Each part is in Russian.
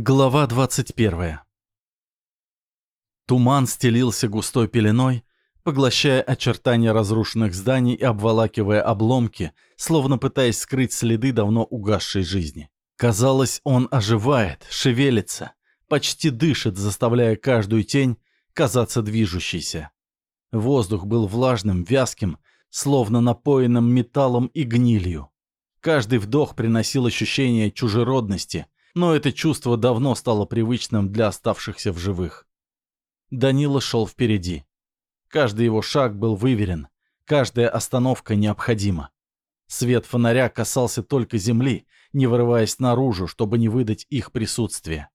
Глава 21. Туман стелился густой пеленой, поглощая очертания разрушенных зданий и обволакивая обломки, словно пытаясь скрыть следы давно угасшей жизни. Казалось, он оживает, шевелится, почти дышит, заставляя каждую тень казаться движущейся. Воздух был влажным, вязким, словно напоенным металлом и гнилью. Каждый вдох приносил ощущение чужеродности – но это чувство давно стало привычным для оставшихся в живых. Данила шел впереди. Каждый его шаг был выверен, каждая остановка необходима. Свет фонаря касался только земли, не вырываясь наружу, чтобы не выдать их присутствие.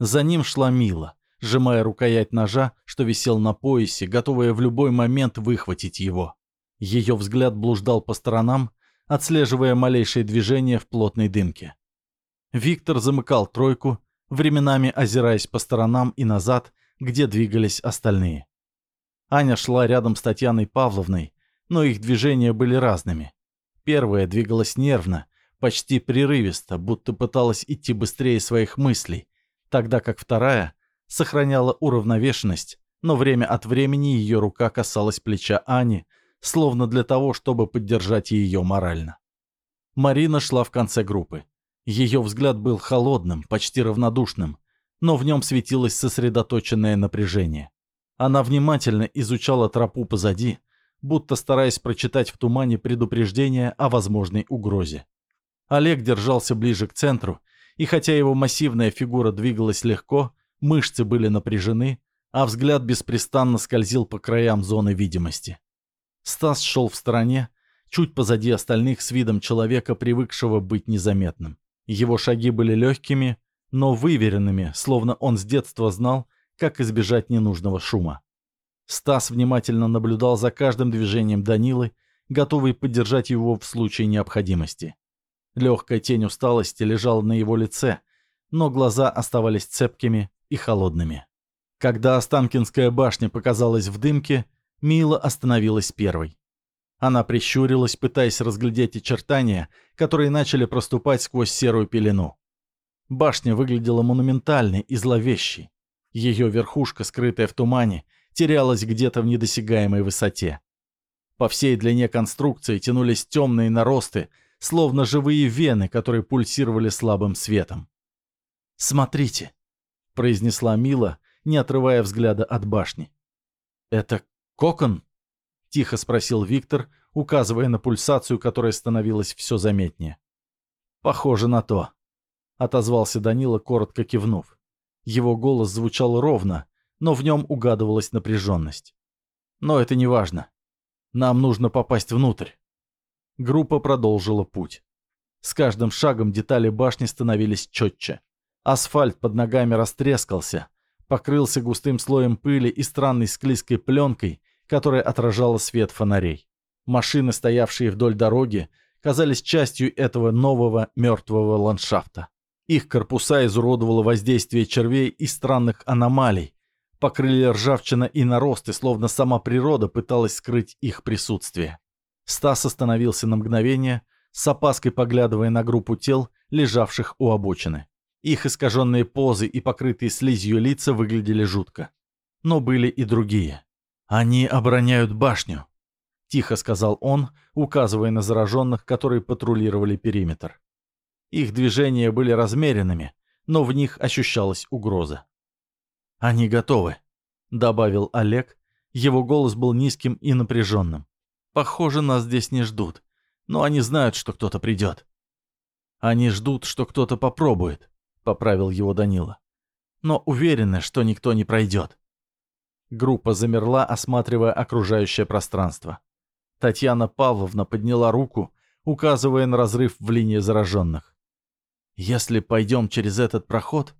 За ним шла Мила, сжимая рукоять ножа, что висел на поясе, готовая в любой момент выхватить его. Ее взгляд блуждал по сторонам, отслеживая малейшие движения в плотной дымке. Виктор замыкал тройку, временами озираясь по сторонам и назад, где двигались остальные. Аня шла рядом с Татьяной Павловной, но их движения были разными. Первая двигалась нервно, почти прерывисто, будто пыталась идти быстрее своих мыслей, тогда как вторая сохраняла уравновешенность, но время от времени ее рука касалась плеча Ани, словно для того, чтобы поддержать ее морально. Марина шла в конце группы. Ее взгляд был холодным, почти равнодушным, но в нем светилось сосредоточенное напряжение. Она внимательно изучала тропу позади, будто стараясь прочитать в тумане предупреждение о возможной угрозе. Олег держался ближе к центру, и хотя его массивная фигура двигалась легко, мышцы были напряжены, а взгляд беспрестанно скользил по краям зоны видимости. Стас шел в стороне, чуть позади остальных с видом человека, привыкшего быть незаметным. Его шаги были легкими, но выверенными, словно он с детства знал, как избежать ненужного шума. Стас внимательно наблюдал за каждым движением Данилы, готовый поддержать его в случае необходимости. Легкая тень усталости лежала на его лице, но глаза оставались цепкими и холодными. Когда Останкинская башня показалась в дымке, Мила остановилась первой. Она прищурилась, пытаясь разглядеть очертания, которые начали проступать сквозь серую пелену. Башня выглядела монументальной и зловещей. Ее верхушка, скрытая в тумане, терялась где-то в недосягаемой высоте. По всей длине конструкции тянулись темные наросты, словно живые вены, которые пульсировали слабым светом. «Смотрите», — произнесла Мила, не отрывая взгляда от башни. «Это кокон?» Тихо спросил Виктор, указывая на пульсацию, которая становилась все заметнее. «Похоже на то», — отозвался Данила, коротко кивнув. Его голос звучал ровно, но в нем угадывалась напряженность. «Но это не важно. Нам нужно попасть внутрь». Группа продолжила путь. С каждым шагом детали башни становились четче. Асфальт под ногами растрескался, покрылся густым слоем пыли и странной склизкой пленкой, которая отражала свет фонарей. Машины, стоявшие вдоль дороги, казались частью этого нового мертвого ландшафта. Их корпуса изуродовало воздействие червей и странных аномалий, покрыли ржавчина и наросты, словно сама природа пыталась скрыть их присутствие. Стас остановился на мгновение, с опаской поглядывая на группу тел, лежавших у обочины. Их искаженные позы и покрытые слизью лица выглядели жутко. Но были и другие. «Они обороняют башню», — тихо сказал он, указывая на зараженных, которые патрулировали периметр. Их движения были размеренными, но в них ощущалась угроза. «Они готовы», — добавил Олег. Его голос был низким и напряженным. «Похоже, нас здесь не ждут, но они знают, что кто-то придет». «Они ждут, что кто-то попробует», — поправил его Данила. «Но уверены, что никто не пройдет». Группа замерла, осматривая окружающее пространство. Татьяна Павловна подняла руку, указывая на разрыв в линии зараженных. «Если пойдем через этот проход,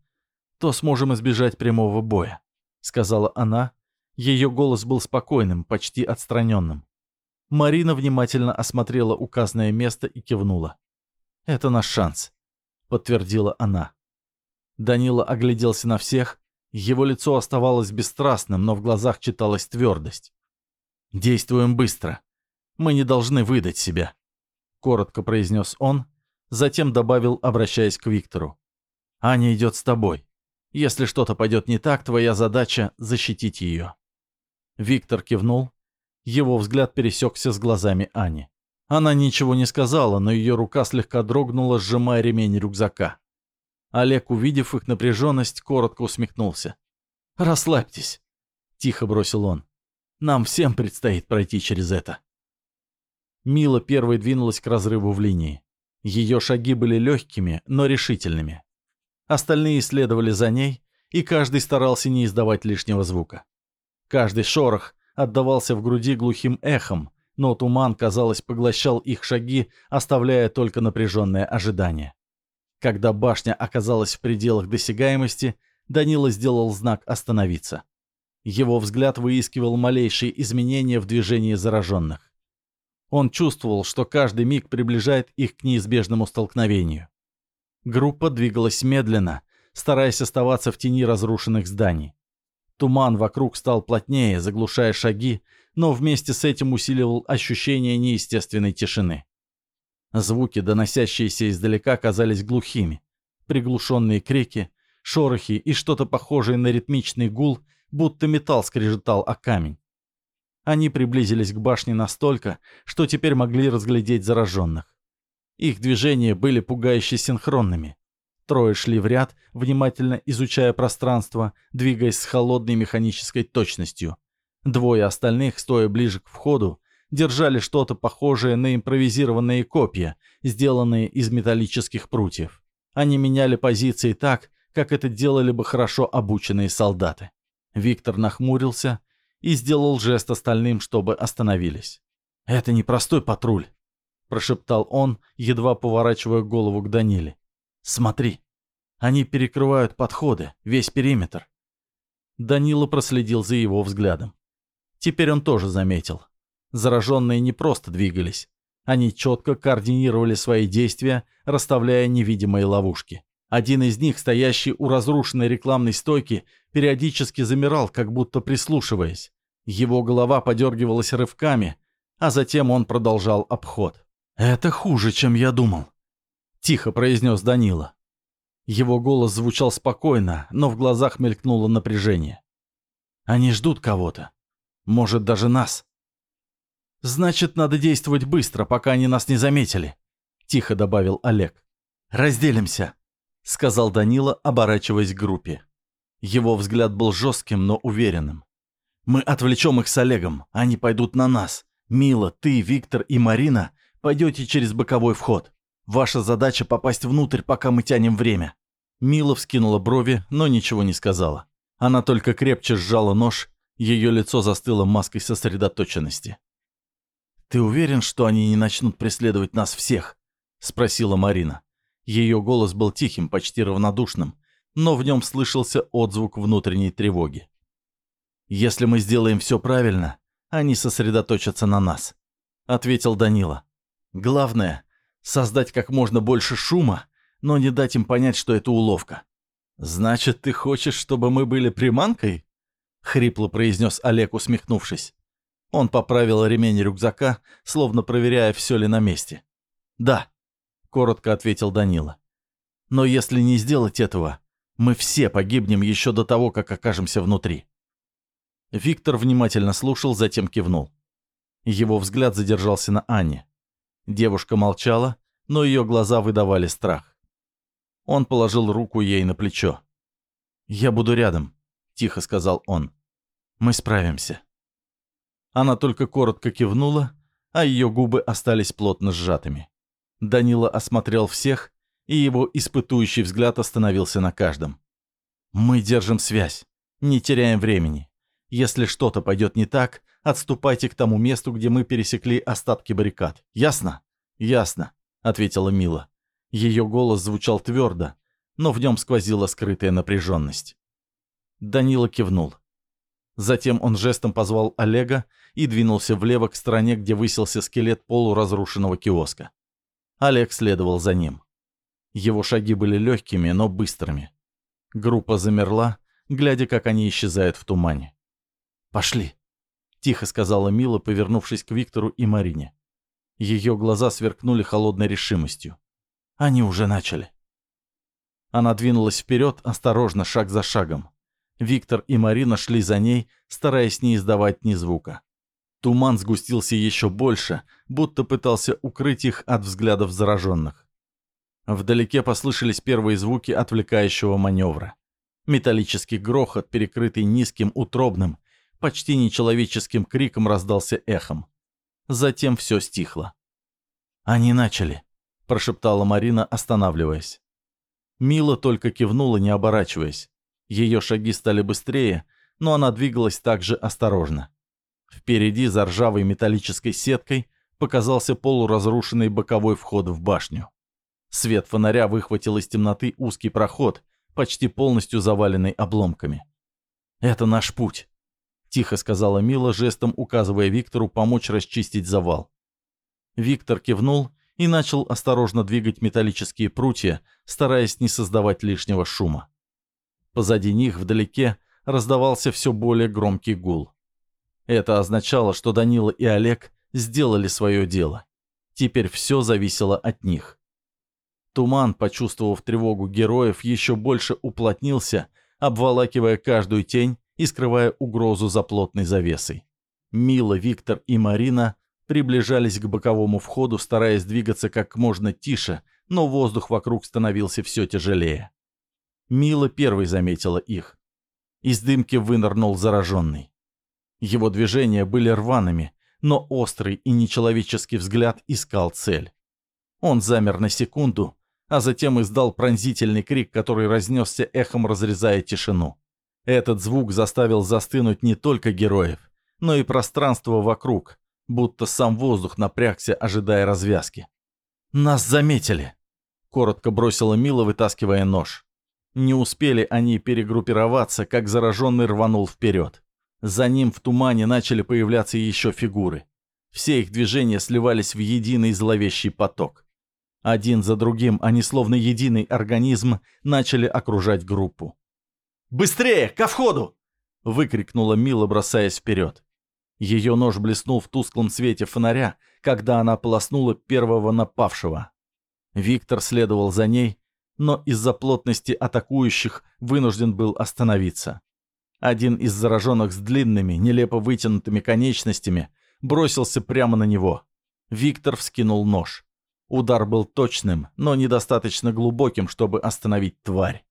то сможем избежать прямого боя», — сказала она. Ее голос был спокойным, почти отстраненным. Марина внимательно осмотрела указанное место и кивнула. «Это наш шанс», — подтвердила она. Данила огляделся на всех, его лицо оставалось бесстрастным, но в глазах читалась твердость. «Действуем быстро. Мы не должны выдать себя», — коротко произнес он, затем добавил, обращаясь к Виктору. Аня идет с тобой. Если что-то пойдет не так, твоя задача — защитить ее». Виктор кивнул. Его взгляд пересекся с глазами Ани. Она ничего не сказала, но ее рука слегка дрогнула, сжимая ремень рюкзака. Олег, увидев их напряженность, коротко усмехнулся. «Расслабьтесь», — тихо бросил он. «Нам всем предстоит пройти через это». Мила первой двинулась к разрыву в линии. Ее шаги были легкими, но решительными. Остальные следовали за ней, и каждый старался не издавать лишнего звука. Каждый шорох отдавался в груди глухим эхом, но туман, казалось, поглощал их шаги, оставляя только напряженное ожидание. Когда башня оказалась в пределах досягаемости, Данила сделал знак «Остановиться». Его взгляд выискивал малейшие изменения в движении зараженных. Он чувствовал, что каждый миг приближает их к неизбежному столкновению. Группа двигалась медленно, стараясь оставаться в тени разрушенных зданий. Туман вокруг стал плотнее, заглушая шаги, но вместе с этим усиливал ощущение неестественной тишины. Звуки, доносящиеся издалека, казались глухими. Приглушенные крики, шорохи и что-то похожее на ритмичный гул, будто металл скрежетал о камень. Они приблизились к башне настолько, что теперь могли разглядеть зараженных. Их движения были пугающе синхронными. Трое шли в ряд, внимательно изучая пространство, двигаясь с холодной механической точностью. Двое остальных, стоя ближе к входу, держали что-то похожее на импровизированные копья, сделанные из металлических прутьев. Они меняли позиции так, как это делали бы хорошо обученные солдаты. Виктор нахмурился и сделал жест остальным, чтобы остановились. «Это не простой патруль», — прошептал он, едва поворачивая голову к Даниле. «Смотри, они перекрывают подходы, весь периметр». Данила проследил за его взглядом. Теперь он тоже заметил. Зараженные не просто двигались. Они четко координировали свои действия, расставляя невидимые ловушки. Один из них, стоящий у разрушенной рекламной стойки, периодически замирал, как будто прислушиваясь. Его голова подергивалась рывками, а затем он продолжал обход. «Это хуже, чем я думал», — тихо произнес Данила. Его голос звучал спокойно, но в глазах мелькнуло напряжение. «Они ждут кого-то. Может, даже нас». «Значит, надо действовать быстро, пока они нас не заметили», — тихо добавил Олег. «Разделимся», — сказал Данила, оборачиваясь к группе. Его взгляд был жестким, но уверенным. «Мы отвлечем их с Олегом, они пойдут на нас. Мила, ты, Виктор и Марина пойдете через боковой вход. Ваша задача попасть внутрь, пока мы тянем время». Мила вскинула брови, но ничего не сказала. Она только крепче сжала нож, ее лицо застыло маской сосредоточенности. «Ты уверен, что они не начнут преследовать нас всех?» — спросила Марина. Ее голос был тихим, почти равнодушным, но в нем слышался отзвук внутренней тревоги. «Если мы сделаем все правильно, они сосредоточатся на нас», — ответил Данила. «Главное — создать как можно больше шума, но не дать им понять, что это уловка». «Значит, ты хочешь, чтобы мы были приманкой?» — хрипло произнес Олег, усмехнувшись. Он поправил ремень рюкзака, словно проверяя, все ли на месте. «Да», — коротко ответил Данила. «Но если не сделать этого, мы все погибнем еще до того, как окажемся внутри». Виктор внимательно слушал, затем кивнул. Его взгляд задержался на Анне. Девушка молчала, но ее глаза выдавали страх. Он положил руку ей на плечо. «Я буду рядом», — тихо сказал он. «Мы справимся». Она только коротко кивнула, а ее губы остались плотно сжатыми. Данила осмотрел всех, и его испытующий взгляд остановился на каждом. «Мы держим связь, не теряем времени. Если что-то пойдет не так, отступайте к тому месту, где мы пересекли остатки баррикад. Ясно?» «Ясно», — ответила Мила. Ее голос звучал твердо, но в нем сквозила скрытая напряженность. Данила кивнул. Затем он жестом позвал Олега и двинулся влево к стороне, где высился скелет полуразрушенного киоска. Олег следовал за ним. Его шаги были легкими, но быстрыми. Группа замерла, глядя, как они исчезают в тумане. «Пошли», — тихо сказала Мила, повернувшись к Виктору и Марине. Ее глаза сверкнули холодной решимостью. Они уже начали. Она двинулась вперед, осторожно, шаг за шагом. Виктор и Марина шли за ней, стараясь не издавать ни звука. Туман сгустился еще больше, будто пытался укрыть их от взглядов зараженных. Вдалеке послышались первые звуки отвлекающего маневра. Металлический грохот, перекрытый низким, утробным, почти нечеловеческим криком раздался эхом. Затем все стихло. «Они начали», – прошептала Марина, останавливаясь. Мила только кивнула, не оборачиваясь. Ее шаги стали быстрее, но она двигалась также осторожно. Впереди, за ржавой металлической сеткой, показался полуразрушенный боковой вход в башню. Свет фонаря выхватил из темноты узкий проход, почти полностью заваленный обломками. «Это наш путь», — тихо сказала Мила, жестом указывая Виктору помочь расчистить завал. Виктор кивнул и начал осторожно двигать металлические прутья, стараясь не создавать лишнего шума. Позади них, вдалеке, раздавался все более громкий гул. Это означало, что Данила и Олег сделали свое дело. Теперь все зависело от них. Туман, почувствовав тревогу героев, еще больше уплотнился, обволакивая каждую тень и скрывая угрозу за плотной завесой. Мила, Виктор и Марина приближались к боковому входу, стараясь двигаться как можно тише, но воздух вокруг становился все тяжелее. Мила первой заметила их. Из дымки вынырнул зараженный. Его движения были рваными, но острый и нечеловеческий взгляд искал цель. Он замер на секунду, а затем издал пронзительный крик, который разнесся эхом, разрезая тишину. Этот звук заставил застынуть не только героев, но и пространство вокруг, будто сам воздух напрягся, ожидая развязки. «Нас заметили!» — коротко бросила Мила, вытаскивая нож. Не успели они перегруппироваться, как зараженный рванул вперед. За ним в тумане начали появляться еще фигуры. Все их движения сливались в единый зловещий поток. Один за другим они, словно единый организм, начали окружать группу. «Быстрее! Ко входу!» — выкрикнула Мила, бросаясь вперед. Ее нож блеснул в тусклом свете фонаря, когда она полоснула первого напавшего. Виктор следовал за ней, но из-за плотности атакующих вынужден был остановиться. Один из зараженных с длинными, нелепо вытянутыми конечностями бросился прямо на него. Виктор вскинул нож. Удар был точным, но недостаточно глубоким, чтобы остановить тварь.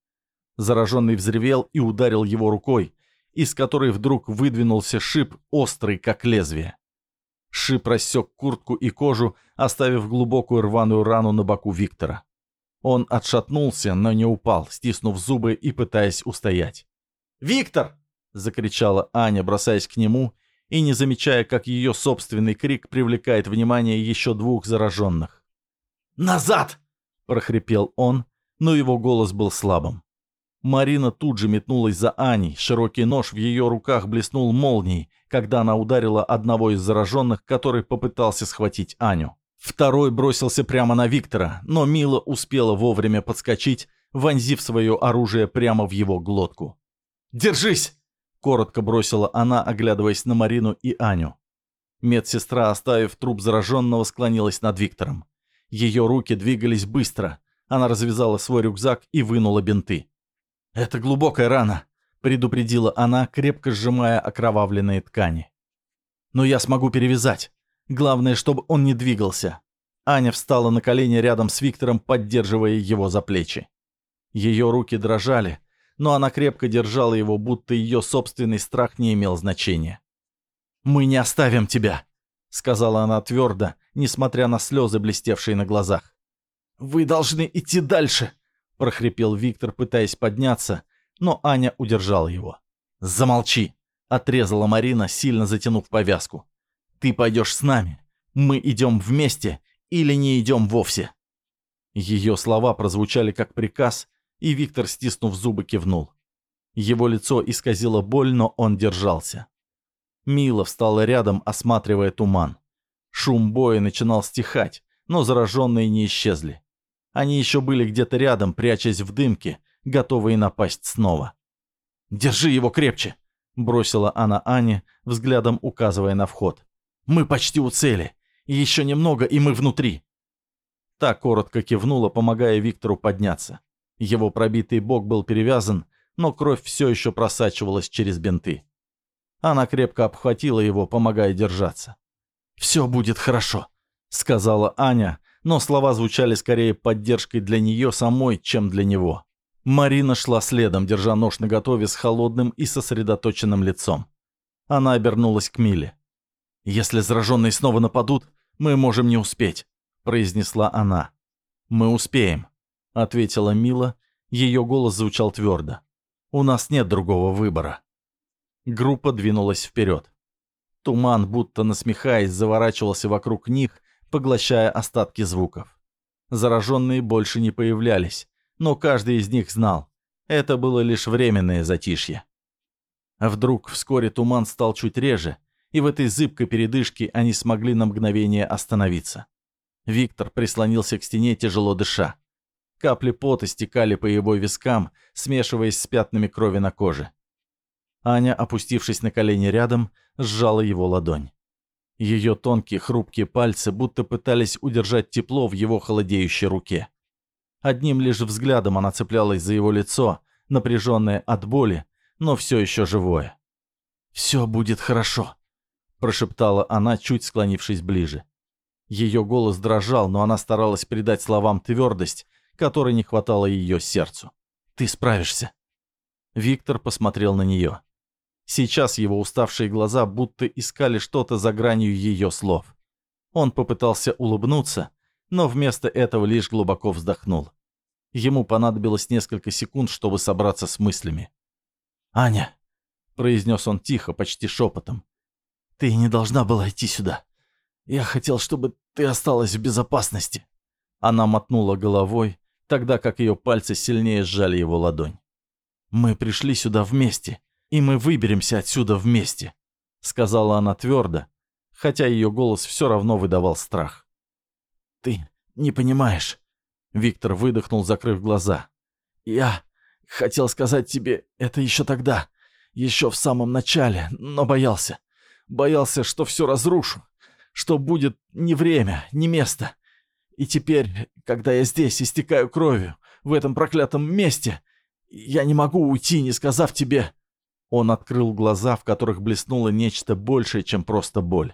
Зараженный взревел и ударил его рукой, из которой вдруг выдвинулся шип, острый, как лезвие. Шип рассек куртку и кожу, оставив глубокую рваную рану на боку Виктора. Он отшатнулся, но не упал, стиснув зубы и пытаясь устоять. «Виктор!» — закричала Аня, бросаясь к нему и не замечая, как ее собственный крик привлекает внимание еще двух зараженных. «Назад!» — прохрипел он, но его голос был слабым. Марина тут же метнулась за Аней, широкий нож в ее руках блеснул молнией, когда она ударила одного из зараженных, который попытался схватить Аню. Второй бросился прямо на Виктора, но Мила успела вовремя подскочить, вонзив свое оружие прямо в его глотку. «Держись!» Коротко бросила она, оглядываясь на Марину и Аню. Медсестра, оставив труп зараженного, склонилась над Виктором. Ее руки двигались быстро. Она развязала свой рюкзак и вынула бинты. «Это глубокая рана», — предупредила она, крепко сжимая окровавленные ткани. «Но я смогу перевязать. Главное, чтобы он не двигался». Аня встала на колени рядом с Виктором, поддерживая его за плечи. Ее руки дрожали, но она крепко держала его, будто ее собственный страх не имел значения. «Мы не оставим тебя», — сказала она твердо, несмотря на слезы, блестевшие на глазах. «Вы должны идти дальше», — прохрипел Виктор, пытаясь подняться, но Аня удержала его. «Замолчи», — отрезала Марина, сильно затянув повязку. «Ты пойдешь с нами. Мы идем вместе или не идем вовсе». Ее слова прозвучали как приказ, и Виктор, стиснув зубы, кивнул. Его лицо исказило боль, но он держался. Мила встала рядом, осматривая туман. Шум боя начинал стихать, но зараженные не исчезли. Они еще были где-то рядом, прячась в дымке, готовые напасть снова. «Держи его крепче!» — бросила она Ане, взглядом указывая на вход. «Мы почти у цели. Еще немного, и мы внутри». Та коротко кивнула, помогая Виктору подняться. Его пробитый бок был перевязан, но кровь все еще просачивалась через бинты. Она крепко обхватила его, помогая держаться. «Все будет хорошо», — сказала Аня, но слова звучали скорее поддержкой для нее самой, чем для него. Марина шла следом, держа нож наготове с холодным и сосредоточенным лицом. Она обернулась к Миле. «Если зараженные снова нападут, мы можем не успеть», — произнесла она. «Мы успеем», — ответила Мила. Ее голос звучал твердо. «У нас нет другого выбора». Группа двинулась вперед. Туман, будто насмехаясь, заворачивался вокруг них, поглощая остатки звуков. Зараженные больше не появлялись, но каждый из них знал, это было лишь временное затишье. Вдруг вскоре туман стал чуть реже, и в этой зыбкой передышке они смогли на мгновение остановиться. Виктор прислонился к стене, тяжело дыша. Капли пота стекали по его вискам, смешиваясь с пятнами крови на коже. Аня, опустившись на колени рядом, сжала его ладонь. Ее тонкие хрупкие пальцы будто пытались удержать тепло в его холодеющей руке. Одним лишь взглядом она цеплялась за его лицо, напряженное от боли, но все еще живое. «Все будет хорошо», – прошептала она, чуть склонившись ближе. Ее голос дрожал, но она старалась придать словам твердость, которой не хватало ее сердцу. «Ты справишься». Виктор посмотрел на нее. Сейчас его уставшие глаза будто искали что-то за гранью ее слов. Он попытался улыбнуться, но вместо этого лишь глубоко вздохнул. Ему понадобилось несколько секунд, чтобы собраться с мыслями. «Аня», — произнес он тихо, почти шепотом, — «ты не должна была идти сюда. Я хотел, чтобы ты осталась в безопасности». Она мотнула головой, тогда как ее пальцы сильнее сжали его ладонь. «Мы пришли сюда вместе, и мы выберемся отсюда вместе», — сказала она твердо, хотя ее голос все равно выдавал страх. «Ты не понимаешь», — Виктор выдохнул, закрыв глаза. «Я хотел сказать тебе это еще тогда, еще в самом начале, но боялся. Боялся, что все разрушу, что будет не время, не место. И теперь, когда я здесь истекаю кровью, в этом проклятом месте, я не могу уйти, не сказав тебе...» Он открыл глаза, в которых блеснуло нечто большее, чем просто боль.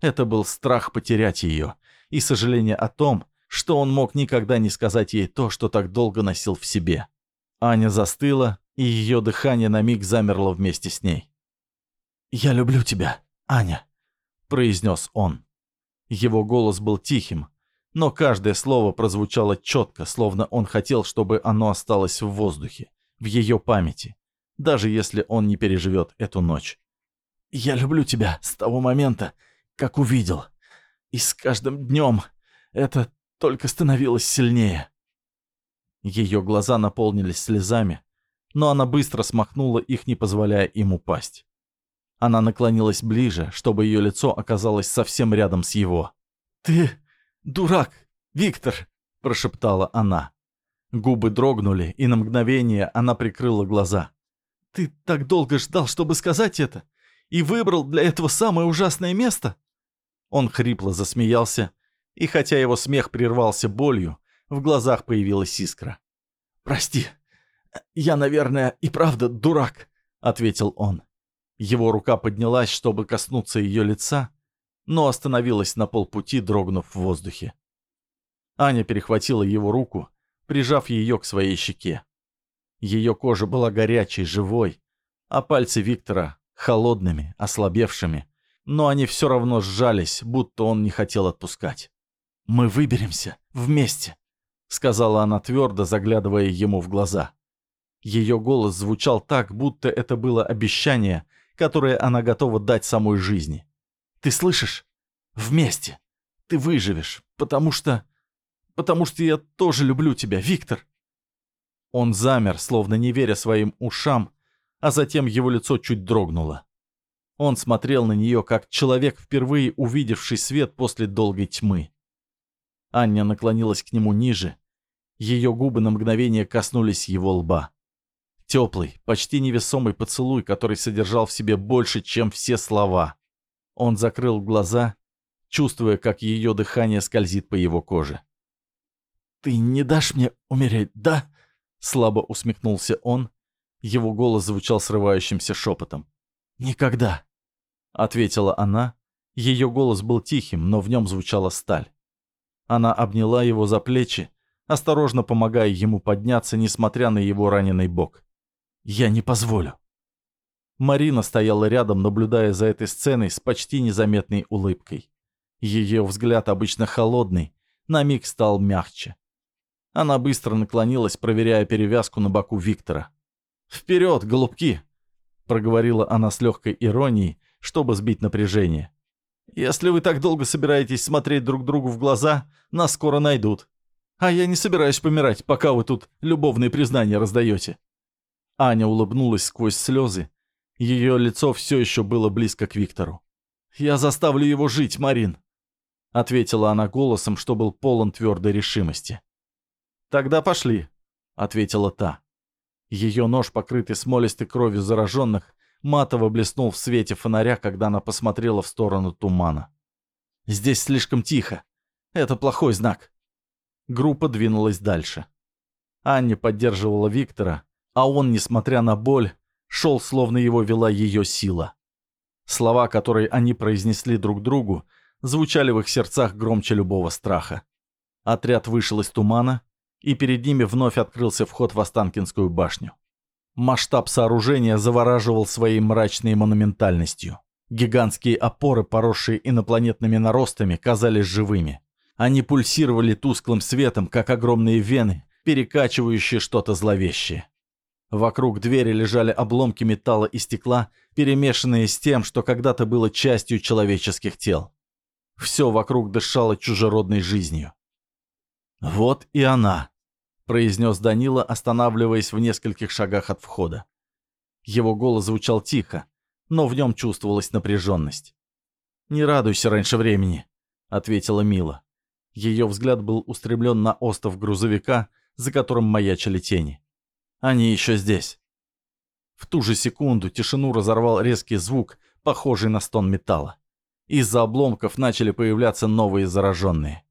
Это был страх потерять ее и сожаление о том, что он мог никогда не сказать ей то, что так долго носил в себе. Аня застыла, и ее дыхание на миг замерло вместе с ней. «Я люблю тебя, Аня», — произнес он. Его голос был тихим, но каждое слово прозвучало четко, словно он хотел, чтобы оно осталось в воздухе, в ее памяти даже если он не переживет эту ночь. «Я люблю тебя с того момента, как увидел. И с каждым днем это только становилось сильнее». Ее глаза наполнились слезами, но она быстро смахнула их, не позволяя им упасть. Она наклонилась ближе, чтобы ее лицо оказалось совсем рядом с его. «Ты дурак, Виктор!» – прошептала она. Губы дрогнули, и на мгновение она прикрыла глаза. Ты так долго ждал, чтобы сказать это? И выбрал для этого самое ужасное место?» Он хрипло засмеялся, и хотя его смех прервался болью, в глазах появилась искра. «Прости, я, наверное, и правда дурак», — ответил он. Его рука поднялась, чтобы коснуться ее лица, но остановилась на полпути, дрогнув в воздухе. Аня перехватила его руку, прижав ее к своей щеке. Ее кожа была горячей, живой, а пальцы Виктора холодными, ослабевшими, но они все равно сжались, будто он не хотел отпускать. «Мы выберемся вместе», — сказала она твердо, заглядывая ему в глаза. Ее голос звучал так, будто это было обещание, которое она готова дать самой жизни. «Ты слышишь? Вместе. Ты выживешь, потому что... потому что я тоже люблю тебя, Виктор. Он замер, словно не веря своим ушам, а затем его лицо чуть дрогнуло. Он смотрел на нее, как человек, впервые увидевший свет после долгой тьмы. Аня наклонилась к нему ниже. Ее губы на мгновение коснулись его лба. Теплый, почти невесомый поцелуй, который содержал в себе больше, чем все слова. Он закрыл глаза, чувствуя, как ее дыхание скользит по его коже. «Ты не дашь мне умереть, да?» Слабо усмехнулся он. Его голос звучал срывающимся шепотом. «Никогда!» — ответила она. Ее голос был тихим, но в нем звучала сталь. Она обняла его за плечи, осторожно помогая ему подняться, несмотря на его раненый бок. «Я не позволю!» Марина стояла рядом, наблюдая за этой сценой с почти незаметной улыбкой. Ее взгляд, обычно холодный, на миг стал мягче. Она быстро наклонилась, проверяя перевязку на боку Виктора. «Вперед, голубки!» — проговорила она с легкой иронией, чтобы сбить напряжение. «Если вы так долго собираетесь смотреть друг другу в глаза, нас скоро найдут. А я не собираюсь помирать, пока вы тут любовные признания раздаете». Аня улыбнулась сквозь слезы. Ее лицо все еще было близко к Виктору. «Я заставлю его жить, Марин», — ответила она голосом, что был полон твердой решимости. «Тогда пошли», — ответила та. Ее нож, покрытый смолистой кровью зараженных, матово блеснул в свете фонаря, когда она посмотрела в сторону тумана. «Здесь слишком тихо. Это плохой знак». Группа двинулась дальше. Анне поддерживала Виктора, а он, несмотря на боль, шел, словно его вела ее сила. Слова, которые они произнесли друг другу, звучали в их сердцах громче любого страха. Отряд вышел из тумана, и перед ними вновь открылся вход в Останкинскую башню. Масштаб сооружения завораживал своей мрачной монументальностью. Гигантские опоры, поросшие инопланетными наростами, казались живыми. Они пульсировали тусклым светом, как огромные вены, перекачивающие что-то зловещее. Вокруг двери лежали обломки металла и стекла, перемешанные с тем, что когда-то было частью человеческих тел. Все вокруг дышало чужеродной жизнью. «Вот и она», — произнес Данила, останавливаясь в нескольких шагах от входа. Его голос звучал тихо, но в нем чувствовалась напряженность. «Не радуйся раньше времени», — ответила Мила. Ее взгляд был устремлен на остов грузовика, за которым маячили тени. «Они еще здесь». В ту же секунду тишину разорвал резкий звук, похожий на стон металла. Из-за обломков начали появляться новые зараженные.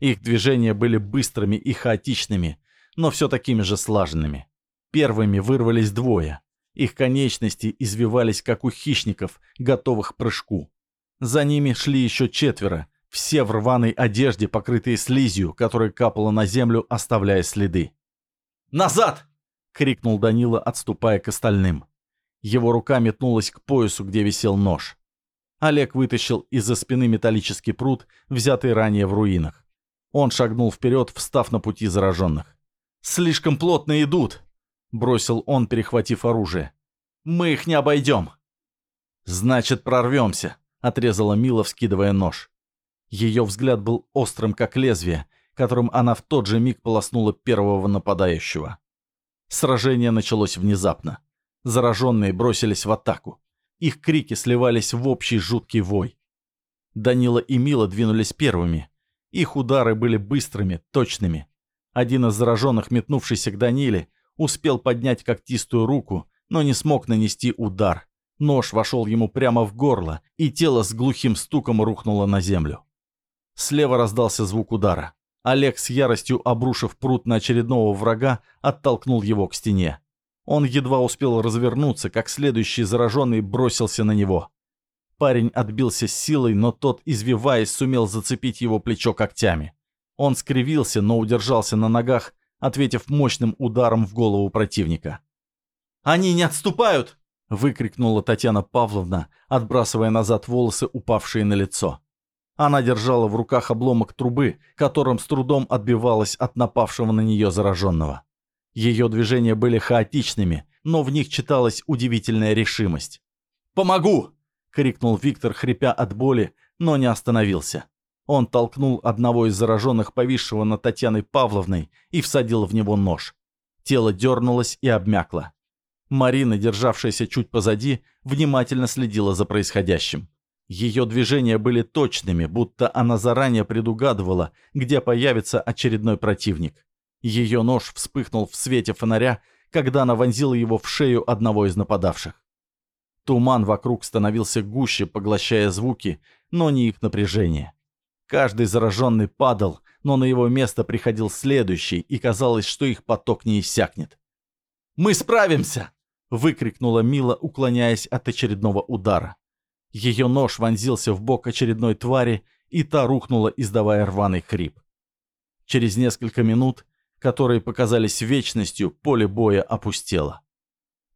Их движения были быстрыми и хаотичными, но все такими же слаженными. Первыми вырвались двое. Их конечности извивались, как у хищников, готовых к прыжку. За ними шли еще четверо, все в рваной одежде, покрытые слизью, которая капала на землю, оставляя следы. «Назад!» — крикнул Данила, отступая к остальным. Его рука метнулась к поясу, где висел нож. Олег вытащил из-за спины металлический пруд, взятый ранее в руинах. Он шагнул вперед, встав на пути зараженных. «Слишком плотно идут!» — бросил он, перехватив оружие. «Мы их не обойдем!» «Значит, прорвемся!» — отрезала Мила, вскидывая нож. Ее взгляд был острым, как лезвие, которым она в тот же миг полоснула первого нападающего. Сражение началось внезапно. Зараженные бросились в атаку. Их крики сливались в общий жуткий вой. Данила и Мила двинулись первыми, их удары были быстрыми, точными. Один из зараженных, метнувшийся к Даниле, успел поднять когтистую руку, но не смог нанести удар. Нож вошел ему прямо в горло, и тело с глухим стуком рухнуло на землю. Слева раздался звук удара. Олег с яростью, обрушив пруд на очередного врага, оттолкнул его к стене. Он едва успел развернуться, как следующий зараженный бросился на него. Парень отбился с силой, но тот, извиваясь, сумел зацепить его плечо когтями. Он скривился, но удержался на ногах, ответив мощным ударом в голову противника. «Они не отступают!» — выкрикнула Татьяна Павловна, отбрасывая назад волосы, упавшие на лицо. Она держала в руках обломок трубы, которым с трудом отбивалась от напавшего на нее зараженного. Ее движения были хаотичными, но в них читалась удивительная решимость. «Помогу!» — крикнул Виктор, хрипя от боли, но не остановился. Он толкнул одного из зараженных, повисшего над Татьяной Павловной, и всадил в него нож. Тело дернулось и обмякло. Марина, державшаяся чуть позади, внимательно следила за происходящим. Ее движения были точными, будто она заранее предугадывала, где появится очередной противник. Ее нож вспыхнул в свете фонаря, когда она вонзила его в шею одного из нападавших. Туман вокруг становился гуще, поглощая звуки, но не их напряжение. Каждый зараженный падал, но на его место приходил следующий, и казалось, что их поток не иссякнет. «Мы справимся!» — выкрикнула Мила, уклоняясь от очередного удара. Ее нож вонзился в бок очередной твари, и та рухнула, издавая рваный хрип. Через несколько минут, которые показались вечностью, поле боя опустело.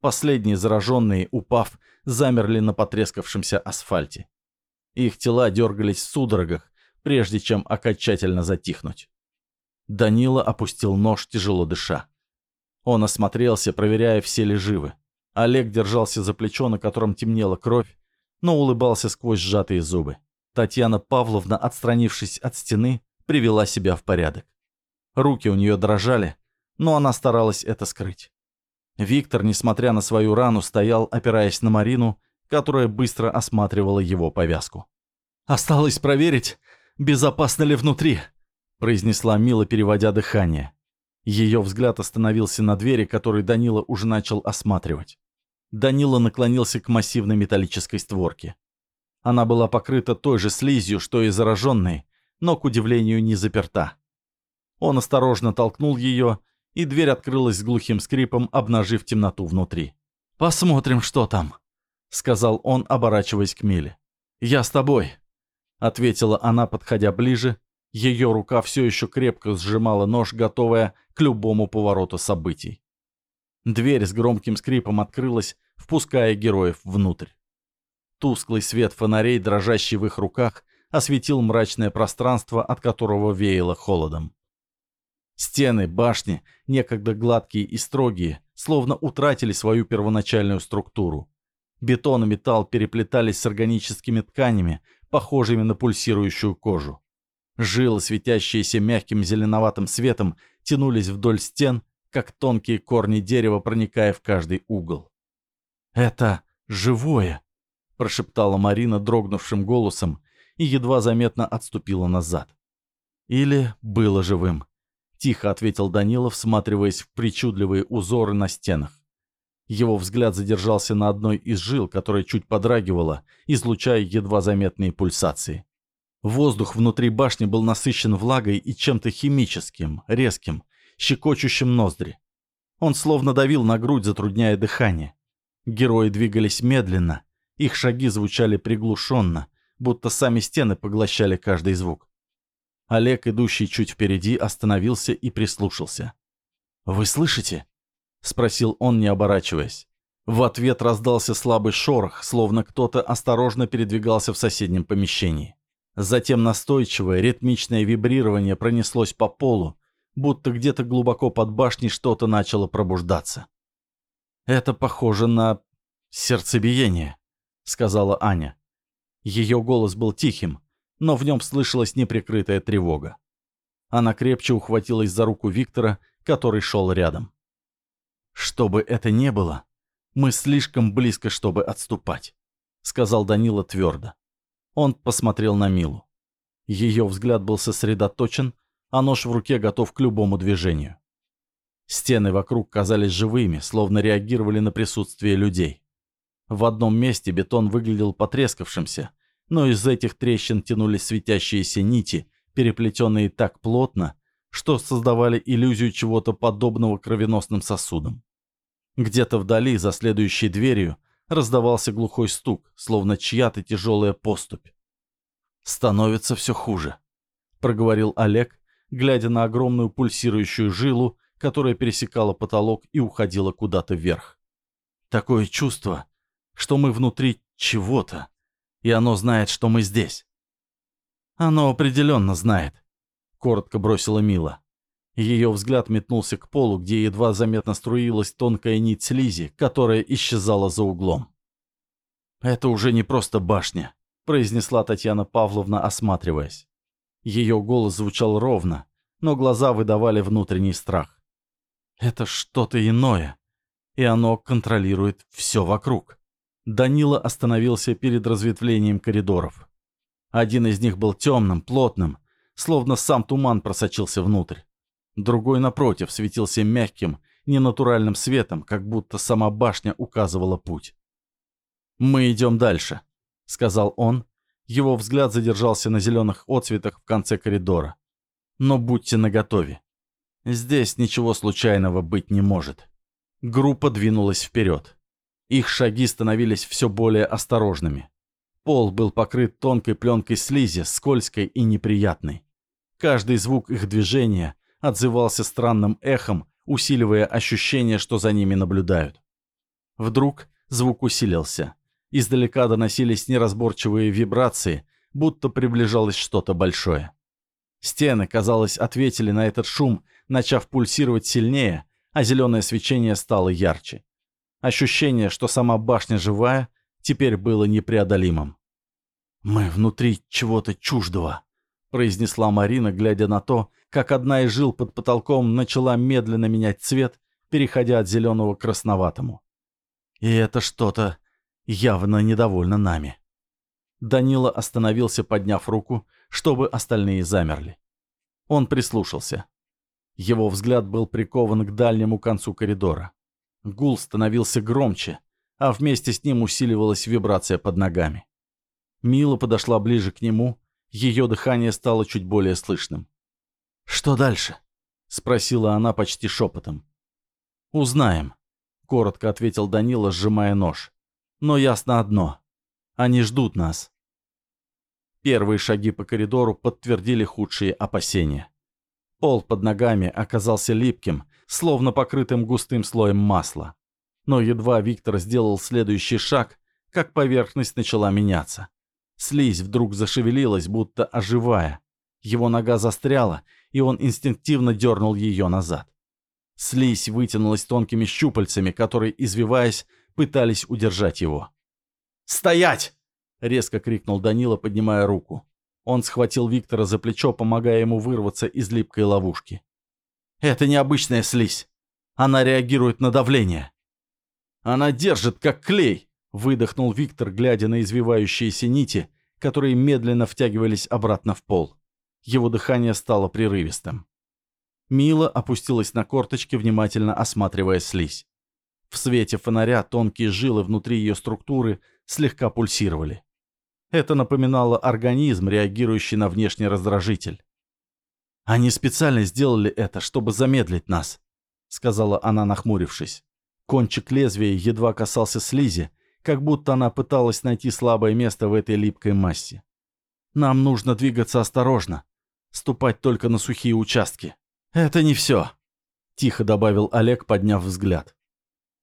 Последние зараженные, упав, замерли на потрескавшемся асфальте. Их тела дергались в судорогах, прежде чем окончательно затихнуть. Данила опустил нож, тяжело дыша. Он осмотрелся, проверяя, все ли живы. Олег держался за плечо, на котором темнела кровь, но улыбался сквозь сжатые зубы. Татьяна Павловна, отстранившись от стены, привела себя в порядок. Руки у нее дрожали, но она старалась это скрыть. Виктор, несмотря на свою рану, стоял, опираясь на Марину, которая быстро осматривала его повязку. «Осталось проверить, безопасно ли внутри», — произнесла Мила, переводя дыхание. Ее взгляд остановился на двери, которую Данила уже начал осматривать. Данила наклонился к массивной металлической створке. Она была покрыта той же слизью, что и зараженной, но, к удивлению, не заперта. Он осторожно толкнул ее, и дверь открылась с глухим скрипом, обнажив темноту внутри. «Посмотрим, что там», — сказал он, оборачиваясь к Миле. «Я с тобой», — ответила она, подходя ближе. Ее рука все еще крепко сжимала нож, готовая к любому повороту событий. Дверь с громким скрипом открылась, впуская героев внутрь. Тусклый свет фонарей, дрожащий в их руках, осветил мрачное пространство, от которого веяло холодом. Стены, башни, некогда гладкие и строгие, словно утратили свою первоначальную структуру. Бетон и металл переплетались с органическими тканями, похожими на пульсирующую кожу. Жилы, светящиеся мягким зеленоватым светом, тянулись вдоль стен, как тонкие корни дерева, проникая в каждый угол. «Это живое!» – прошептала Марина дрогнувшим голосом и едва заметно отступила назад. «Или было живым», – тихо ответил Данила, всматриваясь в причудливые узоры на стенах. Его взгляд задержался на одной из жил, которая чуть подрагивала, излучая едва заметные пульсации. Воздух внутри башни был насыщен влагой и чем-то химическим, резким, щекочущим ноздри. Он словно давил на грудь, затрудняя дыхание. Герои двигались медленно, их шаги звучали приглушенно, будто сами стены поглощали каждый звук. Олег, идущий чуть впереди, остановился и прислушался. «Вы слышите?» — спросил он, не оборачиваясь. В ответ раздался слабый шорох, словно кто-то осторожно передвигался в соседнем помещении. Затем настойчивое, ритмичное вибрирование пронеслось по полу, будто где-то глубоко под башней что-то начало пробуждаться. «Это похоже на сердцебиение», — сказала Аня. Ее голос был тихим, но в нем слышалась неприкрытая тревога. Она крепче ухватилась за руку Виктора, который шел рядом. «Что бы это ни было, мы слишком близко, чтобы отступать», — сказал Данила твердо. Он посмотрел на Милу. Ее взгляд был сосредоточен, а нож в руке готов к любому движению. Стены вокруг казались живыми, словно реагировали на присутствие людей. В одном месте бетон выглядел потрескавшимся, но из этих трещин тянулись светящиеся нити, переплетенные так плотно, что создавали иллюзию чего-то подобного кровеносным сосудам. Где-то вдали, за следующей дверью, раздавался глухой стук, словно чья-то тяжелая поступь. «Становится все хуже», — проговорил Олег, глядя на огромную пульсирующую жилу, которая пересекала потолок и уходила куда-то вверх. «Такое чувство, что мы внутри чего-то, и оно знает, что мы здесь». «Оно определенно знает», — коротко бросила Мила. Ее взгляд метнулся к полу, где едва заметно струилась тонкая нить слизи, которая исчезала за углом. «Это уже не просто башня», — произнесла Татьяна Павловна, осматриваясь. Ее голос звучал ровно, но глаза выдавали внутренний страх. «Это что-то иное, и оно контролирует все вокруг». Данила остановился перед разветвлением коридоров. Один из них был темным, плотным, словно сам туман просочился внутрь. Другой, напротив, светился мягким, ненатуральным светом, как будто сама башня указывала путь. «Мы идем дальше», — сказал он. Его взгляд задержался на зеленых отцветах в конце коридора. Но будьте наготове. Здесь ничего случайного быть не может. Группа двинулась вперед. Их шаги становились все более осторожными. Пол был покрыт тонкой пленкой слизи, скользкой и неприятной. Каждый звук их движения отзывался странным эхом, усиливая ощущение, что за ними наблюдают. Вдруг звук усилился. Издалека доносились неразборчивые вибрации, будто приближалось что-то большое. Стены, казалось, ответили на этот шум, начав пульсировать сильнее, а зеленое свечение стало ярче. Ощущение, что сама башня живая, теперь было непреодолимым. «Мы внутри чего-то чуждого», — произнесла Марина, глядя на то, как одна из жил под потолком начала медленно менять цвет, переходя от зеленого к красноватому. «И это что-то явно недовольно нами». Данила остановился, подняв руку, чтобы остальные замерли. Он прислушался. Его взгляд был прикован к дальнему концу коридора. Гул становился громче, а вместе с ним усиливалась вибрация под ногами. Мила подошла ближе к нему, ее дыхание стало чуть более слышным. «Что дальше?» — спросила она почти шепотом. «Узнаем», — коротко ответил Данила, сжимая нож. «Но ясно одно. Они ждут нас». Первые шаги по коридору подтвердили худшие опасения. Пол под ногами оказался липким, словно покрытым густым слоем масла. Но едва Виктор сделал следующий шаг, как поверхность начала меняться. Слизь вдруг зашевелилась, будто оживая. Его нога застряла, и он инстинктивно дернул ее назад. Слизь вытянулась тонкими щупальцами, которые, извиваясь, пытались удержать его. «Стоять!» — резко крикнул Данила, поднимая руку. Он схватил Виктора за плечо, помогая ему вырваться из липкой ловушки. «Это необычная слизь. Она реагирует на давление. Она держит, как клей!» — выдохнул Виктор, глядя на извивающиеся нити, которые медленно втягивались обратно в пол. Его дыхание стало прерывистым. Мила опустилась на корточки, внимательно осматривая слизь. В свете фонаря тонкие жилы внутри ее структуры слегка пульсировали. Это напоминало организм, реагирующий на внешний раздражитель. «Они специально сделали это, чтобы замедлить нас», — сказала она, нахмурившись. Кончик лезвия едва касался слизи, как будто она пыталась найти слабое место в этой липкой массе. «Нам нужно двигаться осторожно, ступать только на сухие участки. Это не все», — тихо добавил Олег, подняв взгляд.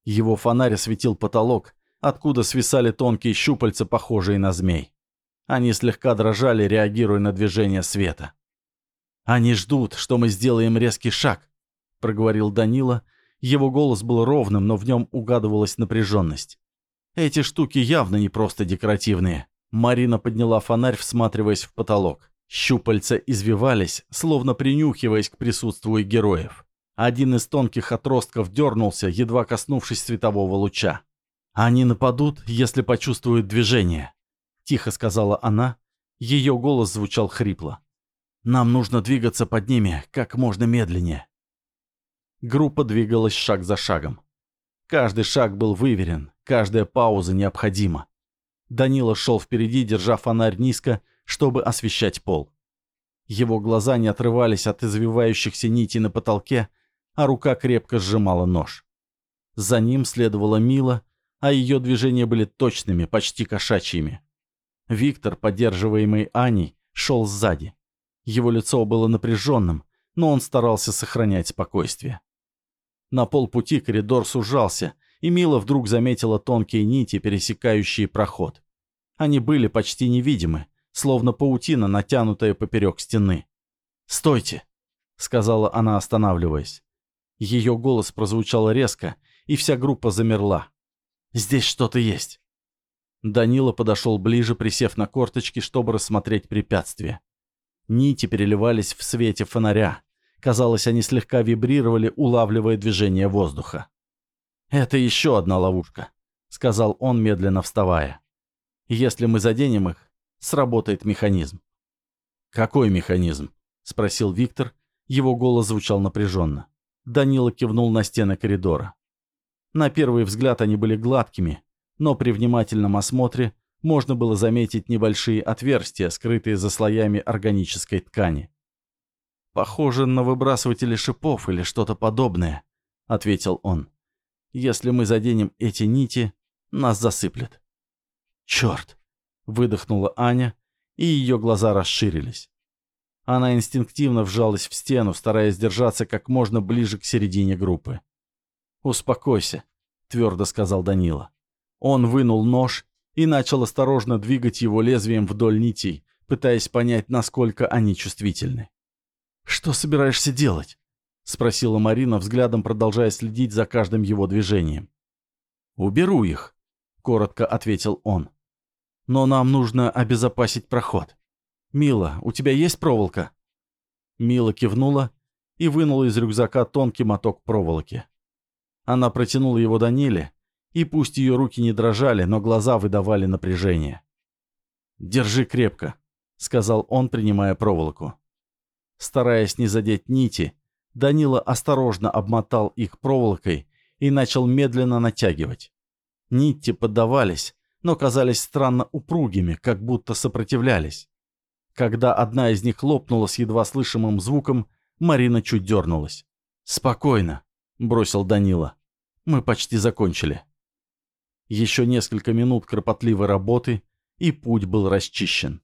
Его фонарь осветил потолок, откуда свисали тонкие щупальца, похожие на змей. Они слегка дрожали, реагируя на движение света. «Они ждут, что мы сделаем резкий шаг», — проговорил Данила, — его голос был ровным, но в нем угадывалась напряженность. Эти штуки явно не просто декоративные. Марина подняла фонарь, всматриваясь в потолок. Щупальца извивались, словно принюхиваясь к присутствию героев. Один из тонких отростков дернулся, едва коснувшись светового луча. «Они нападут, если почувствуют движение», — тихо сказала она. Ее голос звучал хрипло. «Нам нужно двигаться под ними как можно медленнее». Группа двигалась шаг за шагом. Каждый шаг был выверен, каждая пауза необходима. Данила шел впереди, держа фонарь низко, чтобы освещать пол. Его глаза не отрывались от извивающихся нитей на потолке, а рука крепко сжимала нож. За ним следовала Мила, а ее движения были точными, почти кошачьими. Виктор, поддерживаемый Аней, шел сзади. Его лицо было напряженным, но он старался сохранять спокойствие. На полпути коридор сужался, и Мила вдруг заметила тонкие нити, пересекающие проход. Они были почти невидимы, словно паутина, натянутая поперек стены. «Стойте!» — сказала она, останавливаясь. Ее голос прозвучал резко, и вся группа замерла. «Здесь что-то есть!» Данила подошел ближе, присев на корточки, чтобы рассмотреть препятствие. Нити переливались в свете фонаря. Казалось, они слегка вибрировали, улавливая движение воздуха. «Это еще одна ловушка», — сказал он, медленно вставая. «Если мы заденем их, сработает механизм». «Какой механизм?» — спросил Виктор. Его голос звучал напряженно. Данила кивнул на стены коридора. На первый взгляд они были гладкими, но при внимательном осмотре можно было заметить небольшие отверстия, скрытые за слоями органической ткани. «Похоже на выбрасыватели шипов или что-то подобное», — ответил он. «Если мы заденем эти нити, нас засыплет». «Черт!» — выдохнула Аня, и ее глаза расширились. Она инстинктивно вжалась в стену, стараясь держаться как можно ближе к середине группы. «Успокойся», — твердо сказал Данила. Он вынул нож и начал осторожно двигать его лезвием вдоль нитей, пытаясь понять, насколько они чувствительны. «Что собираешься делать?» — спросила Марина, взглядом продолжая следить за каждым его движением. «Уберу их», — коротко ответил он. «Но нам нужно обезопасить проход. «Мила, у тебя есть проволока?» Мила кивнула и вынула из рюкзака тонкий моток проволоки. Она протянула его Даниле, и пусть ее руки не дрожали, но глаза выдавали напряжение. «Держи крепко», — сказал он, принимая проволоку. Стараясь не задеть нити, Данила осторожно обмотал их проволокой и начал медленно натягивать. Нити поддавались, но казались странно упругими, как будто сопротивлялись. Когда одна из них лопнула с едва слышимым звуком, Марина чуть дернулась. «Спокойно», — бросил Данила. «Мы почти закончили». Еще несколько минут кропотливой работы, и путь был расчищен.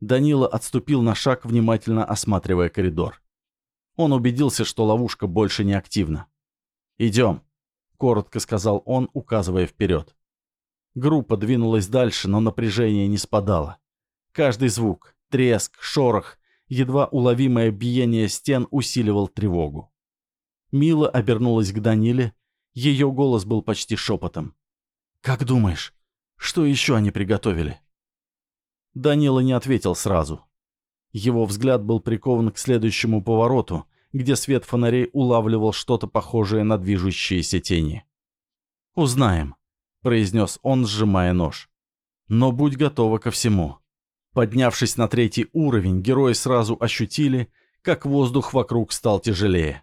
Данила отступил на шаг, внимательно осматривая коридор. Он убедился, что ловушка больше не активна. «Идем», — коротко сказал он, указывая вперед. Группа двинулась дальше, но напряжение не спадало. Каждый звук, Треск, шорох, едва уловимое биение стен усиливал тревогу. Мила обернулась к Даниле, ее голос был почти шепотом. «Как думаешь, что еще они приготовили?» Данила не ответил сразу. Его взгляд был прикован к следующему повороту, где свет фонарей улавливал что-то похожее на движущиеся тени. «Узнаем», — произнес он, сжимая нож. «Но будь готова ко всему». Поднявшись на третий уровень, герои сразу ощутили, как воздух вокруг стал тяжелее.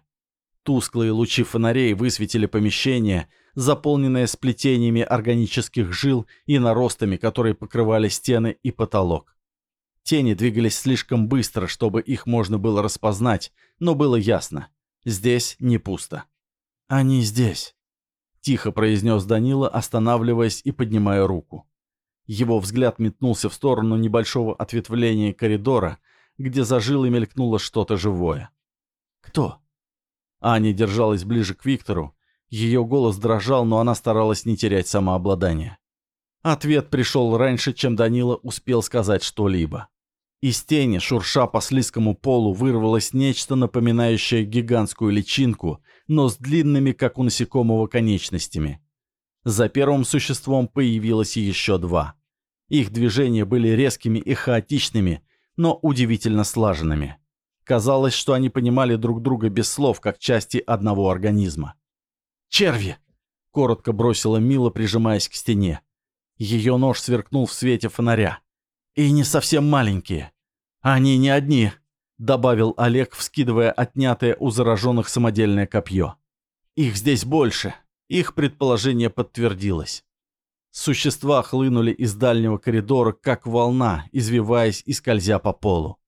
Тусклые лучи фонарей высветили помещение, заполненное сплетениями органических жил и наростами, которые покрывали стены и потолок. Тени двигались слишком быстро, чтобы их можно было распознать, но было ясно. Здесь не пусто. «Они здесь», — тихо произнес Данила, останавливаясь и поднимая руку. Его взгляд метнулся в сторону небольшого ответвления коридора, где зажило и мелькнуло что-то живое. «Кто?» Аня держалась ближе к Виктору. Ее голос дрожал, но она старалась не терять самообладание. Ответ пришел раньше, чем Данила успел сказать что-либо. Из тени, шурша по слизкому полу, вырвалось нечто, напоминающее гигантскую личинку, но с длинными, как у насекомого, конечностями. За первым существом появилось еще два. Их движения были резкими и хаотичными, но удивительно слаженными. Казалось, что они понимали друг друга без слов, как части одного организма. «Черви!» — коротко бросила Мила, прижимаясь к стене. Ее нож сверкнул в свете фонаря. «И не совсем маленькие. Они не одни», — добавил Олег, вскидывая отнятое у зараженных самодельное копье. «Их здесь больше». Их предположение подтвердилось. Существа хлынули из дальнего коридора, как волна, извиваясь и скользя по полу.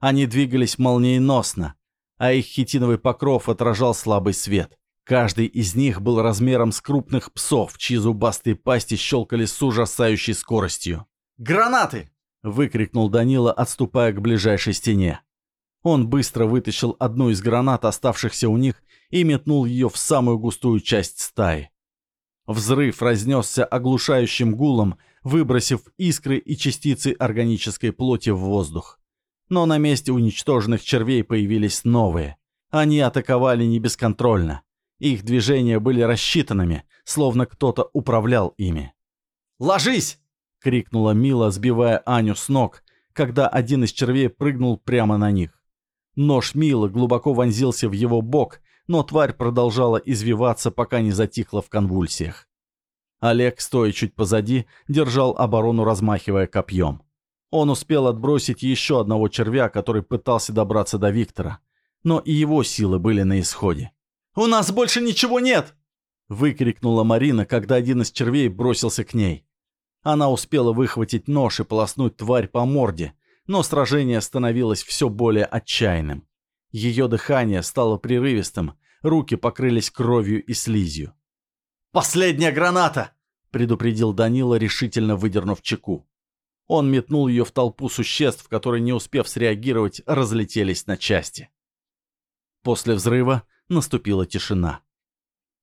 Они двигались молниеносно, а их хитиновый покров отражал слабый свет. Каждый из них был размером с крупных псов, чьи зубастые пасти щелкали с ужасающей скоростью. «Гранаты!» — выкрикнул Данила, отступая к ближайшей стене. Он быстро вытащил одну из гранат, оставшихся у них, и метнул ее в самую густую часть стаи. Взрыв разнесся оглушающим гулом, выбросив искры и частицы органической плоти в воздух. Но на месте уничтоженных червей появились новые. Они атаковали не бесконтрольно. Их движения были рассчитанными, словно кто-то управлял ими. «Ложись!» — крикнула Мила, сбивая Аню с ног, когда один из червей прыгнул прямо на них. Нож Милы глубоко вонзился в его бок, но тварь продолжала извиваться, пока не затихла в конвульсиях. Олег, стоя чуть позади, держал оборону, размахивая копьем. Он успел отбросить еще одного червя, который пытался добраться до Виктора. Но и его силы были на исходе. «У нас больше ничего нет!» выкрикнула Марина, когда один из червей бросился к ней. Она успела выхватить нож и полоснуть тварь по морде, но сражение становилось все более отчаянным. Ее дыхание стало прерывистым, руки покрылись кровью и слизью. «Последняя граната!» — предупредил Данила, решительно выдернув чеку. Он метнул ее в толпу существ, которые, не успев среагировать, разлетелись на части. После взрыва наступила тишина.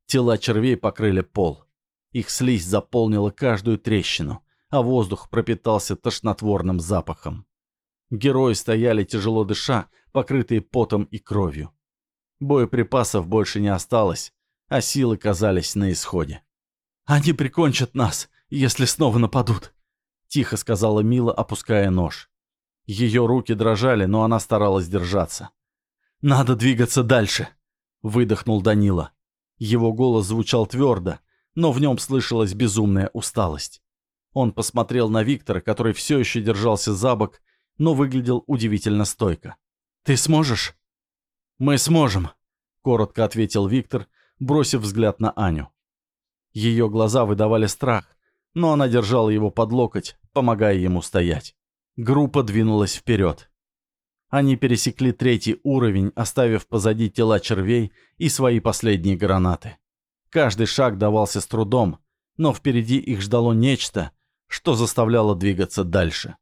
Тела червей покрыли пол. Их слизь заполнила каждую трещину, а воздух пропитался тошнотворным запахом. Герои стояли тяжело дыша, покрытые потом и кровью. Боеприпасов больше не осталось, а силы казались на исходе. «Они прикончат нас, если снова нападут», — тихо сказала Мила, опуская нож. Ее руки дрожали, но она старалась держаться. «Надо двигаться дальше», — выдохнул Данила. Его голос звучал твердо, но в нем слышалась безумная усталость. Он посмотрел на Виктора, который все еще держался за бок, но выглядел удивительно стойко. «Ты сможешь?» «Мы сможем», — коротко ответил Виктор, бросив взгляд на Аню. Ее глаза выдавали страх, но она держала его под локоть, помогая ему стоять. Группа двинулась вперед. Они пересекли третий уровень, оставив позади тела червей и свои последние гранаты. Каждый шаг давался с трудом, но впереди их ждало нечто, что заставляло двигаться дальше.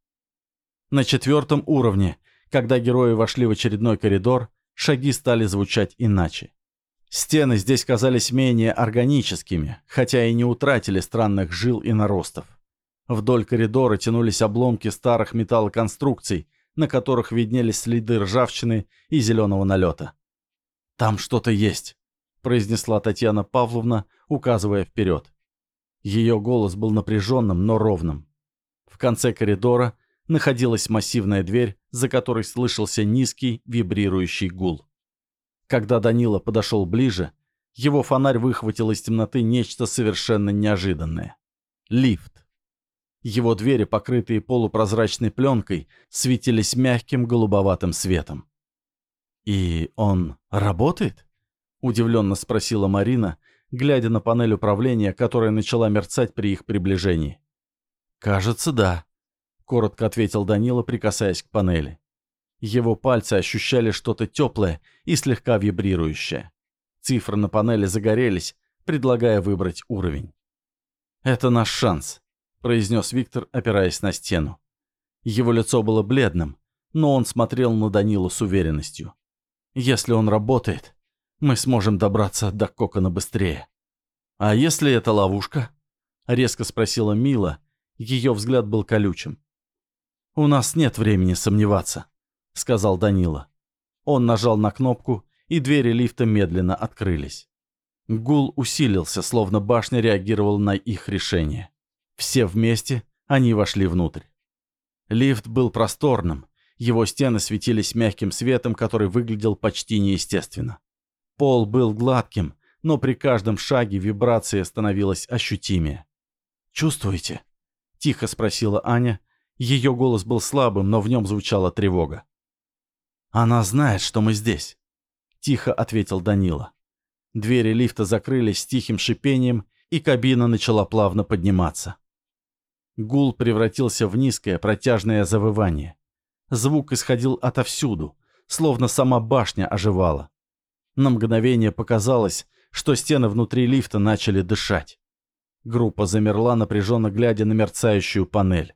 На четвертом уровне, когда герои вошли в очередной коридор, шаги стали звучать иначе. Стены здесь казались менее органическими, хотя и не утратили странных жил и наростов. Вдоль коридора тянулись обломки старых металлоконструкций, на которых виднелись следы ржавчины и зеленого налета. «Там что-то есть», — произнесла Татьяна Павловна, указывая вперед. Ее голос был напряженным, но ровным. В конце коридора находилась массивная дверь, за которой слышался низкий вибрирующий гул. Когда Данила подошел ближе, его фонарь выхватил из темноты нечто совершенно неожиданное. Лифт. Его двери, покрытые полупрозрачной пленкой, светились мягким голубоватым светом. «И он работает?» — удивленно спросила Марина, глядя на панель управления, которая начала мерцать при их приближении. «Кажется, да», — коротко ответил Данила, прикасаясь к панели. Его пальцы ощущали что-то теплое и слегка вибрирующее. Цифры на панели загорелись, предлагая выбрать уровень. «Это наш шанс», — произнес Виктор, опираясь на стену. Его лицо было бледным, но он смотрел на Данилу с уверенностью. «Если он работает, мы сможем добраться до кокона быстрее». «А если это ловушка?» — резко спросила Мила. Ее взгляд был колючим. «У нас нет времени сомневаться», — сказал Данила. Он нажал на кнопку, и двери лифта медленно открылись. Гул усилился, словно башня реагировала на их решение. Все вместе они вошли внутрь. Лифт был просторным, его стены светились мягким светом, который выглядел почти неестественно. Пол был гладким, но при каждом шаге вибрация становилась ощутимее. «Чувствуете?» — тихо спросила Аня. Ее голос был слабым, но в нем звучала тревога. «Она знает, что мы здесь», — тихо ответил Данила. Двери лифта закрылись с тихим шипением, и кабина начала плавно подниматься. Гул превратился в низкое протяжное завывание. Звук исходил отовсюду, словно сама башня оживала. На мгновение показалось, что стены внутри лифта начали дышать. Группа замерла, напряженно глядя на мерцающую панель.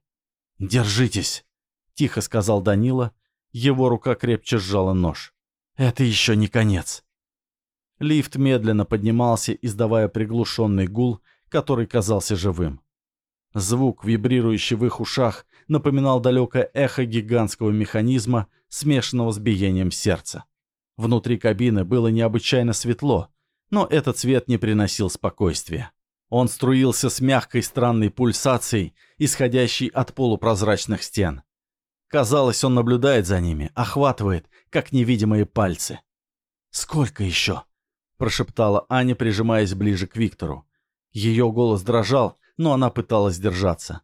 «Держитесь!» — тихо сказал Данила. Его рука крепче сжала нож. «Это еще не конец!» Лифт медленно поднимался, издавая приглушенный гул, который казался живым. Звук, вибрирующий в их ушах, напоминал далекое эхо гигантского механизма, смешанного с биением сердца. Внутри кабины было необычайно светло, но этот свет не приносил спокойствия. Он струился с мягкой странной пульсацией, исходящей от полупрозрачных стен. Казалось, он наблюдает за ними, охватывает, как невидимые пальцы. «Сколько еще?» – прошептала Аня, прижимаясь ближе к Виктору. Ее голос дрожал, но она пыталась держаться.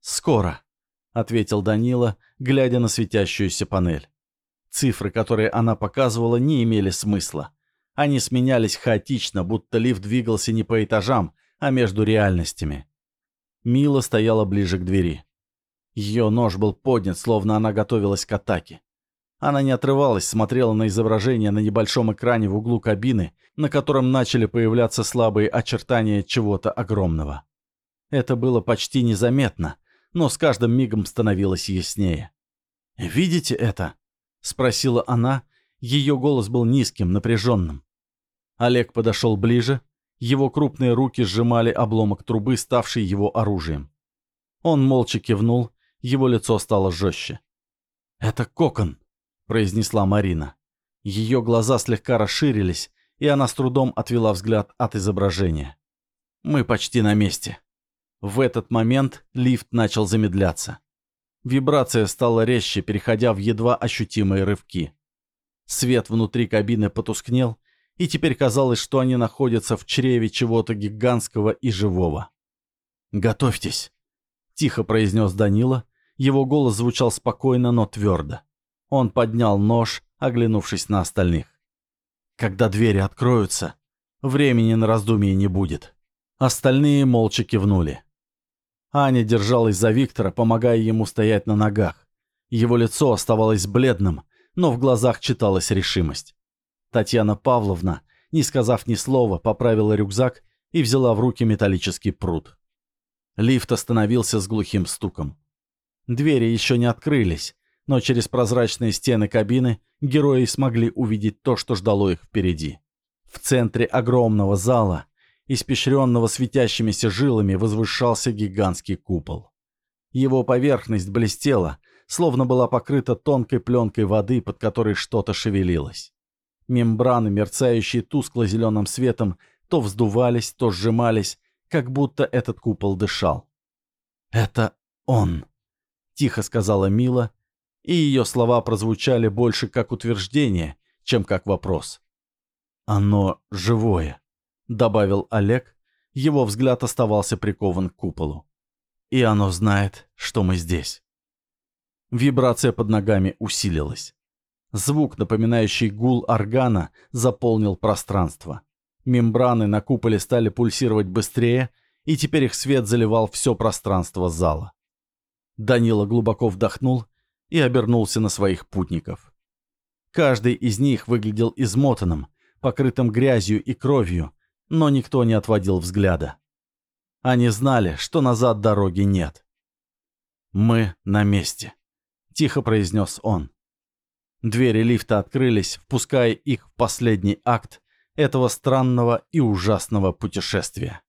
«Скоро», — ответил Данила, глядя на светящуюся панель. Цифры, которые она показывала, не имели смысла. Они сменялись хаотично, будто лифт двигался не по этажам, а между реальностями. Мила стояла ближе к двери. Ее нож был поднят, словно она готовилась к атаке. Она не отрывалась, смотрела на изображение на небольшом экране в углу кабины, на котором начали появляться слабые очертания чего-то огромного. Это было почти незаметно, но с каждым мигом становилось яснее. «Видите это?» — спросила она. Ее голос был низким, напряженным. Олег подошел ближе. Его крупные руки сжимали обломок трубы, ставший его оружием. Он молча кивнул, его лицо стало жестче. «Это кокон», — произнесла Марина. Ее глаза слегка расширились, и она с трудом отвела взгляд от изображения. «Мы почти на месте». В этот момент лифт начал замедляться. Вибрация стала резче, переходя в едва ощутимые рывки. Свет внутри кабины потускнел, и теперь казалось, что они находятся в чреве чего-то гигантского и живого. «Готовьтесь», — тихо произнес Данила. Его голос звучал спокойно, но твердо. Он поднял нож, оглянувшись на остальных. «Когда двери откроются, времени на раздумье не будет». Остальные молча кивнули. Аня держалась за Виктора, помогая ему стоять на ногах. Его лицо оставалось бледным, но в глазах читалась решимость. Татьяна Павловна, не сказав ни слова, поправила рюкзак и взяла в руки металлический пруд. Лифт остановился с глухим стуком. Двери еще не открылись, но через прозрачные стены кабины герои смогли увидеть то, что ждало их впереди. В центре огромного зала испещренного светящимися жилами, возвышался гигантский купол. Его поверхность блестела, словно была покрыта тонкой пленкой воды, под которой что-то шевелилось. Мембраны, мерцающие тускло-зеленым светом, то вздувались, то сжимались, как будто этот купол дышал. «Это он», — тихо сказала Мила, и ее слова прозвучали больше как утверждение, чем как вопрос. «Оно живое». — добавил Олег. Его взгляд оставался прикован к куполу. «И оно знает, что мы здесь». Вибрация под ногами усилилась. Звук, напоминающий гул органа, заполнил пространство. Мембраны на куполе стали пульсировать быстрее, и теперь их свет заливал все пространство зала. Данила глубоко вдохнул и обернулся на своих путников. Каждый из них выглядел измотанным, покрытым грязью и кровью, но никто не отводил взгляда. Они знали, что назад дороги нет. «Мы на месте», — тихо произнес он. Двери лифта открылись, впуская их в последний акт этого странного и ужасного путешествия.